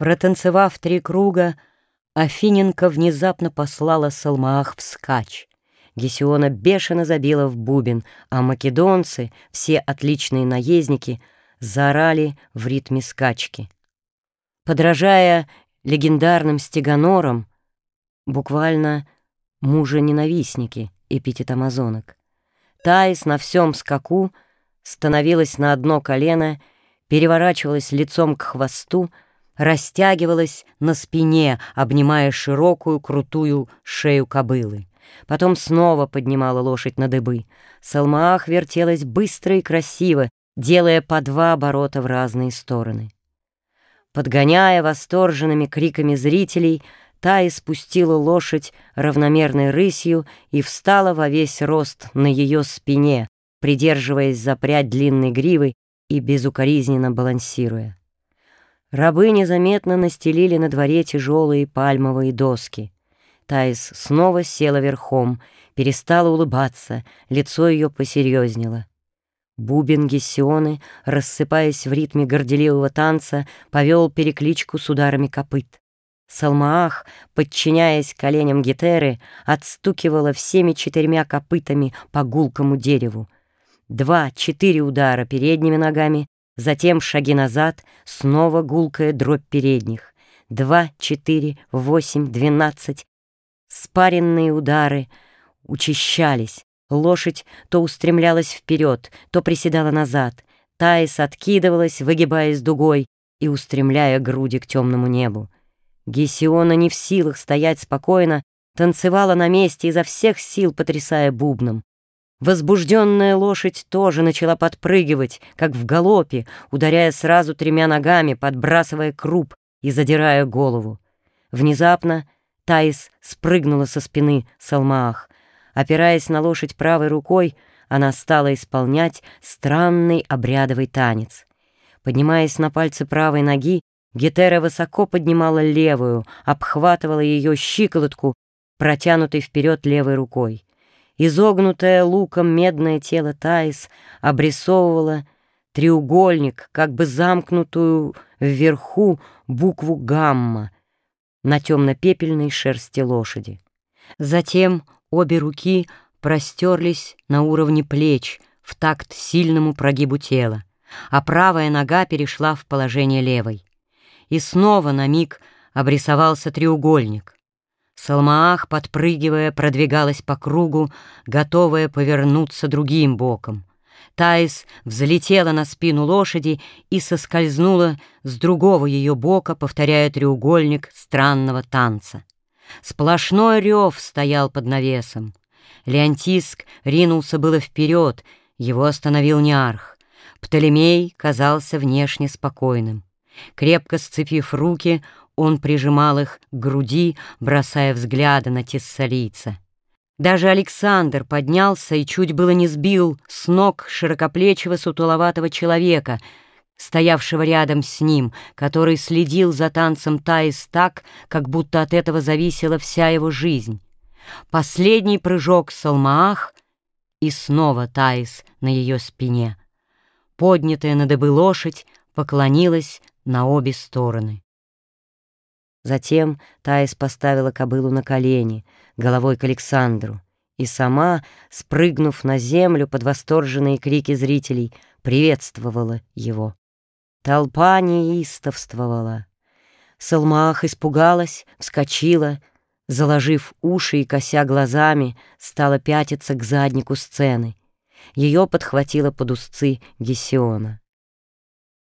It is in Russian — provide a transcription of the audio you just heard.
Протанцевав три круга, Афиненко внезапно послала Салмаах вскачь. Гесиона бешено забила в бубен, а македонцы, все отличные наездники, заорали в ритме скачки. Подражая легендарным стеганорам, буквально мужа-ненавистники эпитет амазонок, Таис на всем скаку становилась на одно колено, переворачивалась лицом к хвосту, растягивалась на спине, обнимая широкую крутую шею кобылы. Потом снова поднимала лошадь на дыбы. Салмаах вертелась быстро и красиво, делая по два оборота в разные стороны. Подгоняя восторженными криками зрителей, та испустила лошадь равномерной рысью и встала во весь рост на ее спине, придерживаясь за прядь длинной гривы и безукоризненно балансируя. Рабы незаметно настелили на дворе тяжелые пальмовые доски. Таис снова села верхом, перестала улыбаться, лицо ее посерьезнело. Бубен Гессионы, рассыпаясь в ритме горделивого танца, повел перекличку с ударами копыт. Салмаах, подчиняясь коленям Гетеры, отстукивала всеми четырьмя копытами по гулкому дереву. Два-четыре удара передними ногами, Затем шаги назад, снова гулкая дробь передних. Два, четыре, восемь, двенадцать. Спаренные удары учащались. Лошадь то устремлялась вперед, то приседала назад. Таис откидывалась, выгибаясь дугой и устремляя груди к темному небу. Гесиона не в силах стоять спокойно, танцевала на месте изо всех сил, потрясая бубном. Возбужденная лошадь тоже начала подпрыгивать, как в галопе, ударяя сразу тремя ногами, подбрасывая круп и задирая голову. Внезапно Таис спрыгнула со спины Салмаах. Опираясь на лошадь правой рукой, она стала исполнять странный обрядовый танец. Поднимаясь на пальцы правой ноги, Гетера высоко поднимала левую, обхватывала ее щиколотку, протянутой вперед левой рукой. Изогнутое луком медное тело Таис обрисовывало треугольник, как бы замкнутую вверху букву «гамма» на темно-пепельной шерсти лошади. Затем обе руки простерлись на уровне плеч в такт сильному прогибу тела, а правая нога перешла в положение левой. И снова на миг обрисовался треугольник — Салмаах, подпрыгивая, продвигалась по кругу, готовая повернуться другим боком. Таис взлетела на спину лошади и соскользнула с другого ее бока, повторяя треугольник странного танца. Сплошной рев стоял под навесом. Леонтиск ринулся было вперед, его остановил Неарх. Птолемей казался внешне спокойным. Крепко сцепив руки, он прижимал их к груди, бросая взгляды на тессалийца. Даже Александр поднялся и чуть было не сбил с ног широкоплечего сутуловатого человека, стоявшего рядом с ним, который следил за танцем Таис так, как будто от этого зависела вся его жизнь. Последний прыжок Салмаах, и снова Таис на ее спине. Поднятая на дыбы лошадь поклонилась на обе стороны. Затем Таис поставила кобылу на колени, головой к Александру, и сама, спрыгнув на землю под восторженные крики зрителей, приветствовала его. Толпа неистовствовала. Салмах испугалась, вскочила, заложив уши и кося глазами, стала пятиться к заднику сцены. Ее подхватила под узцы Гесиона.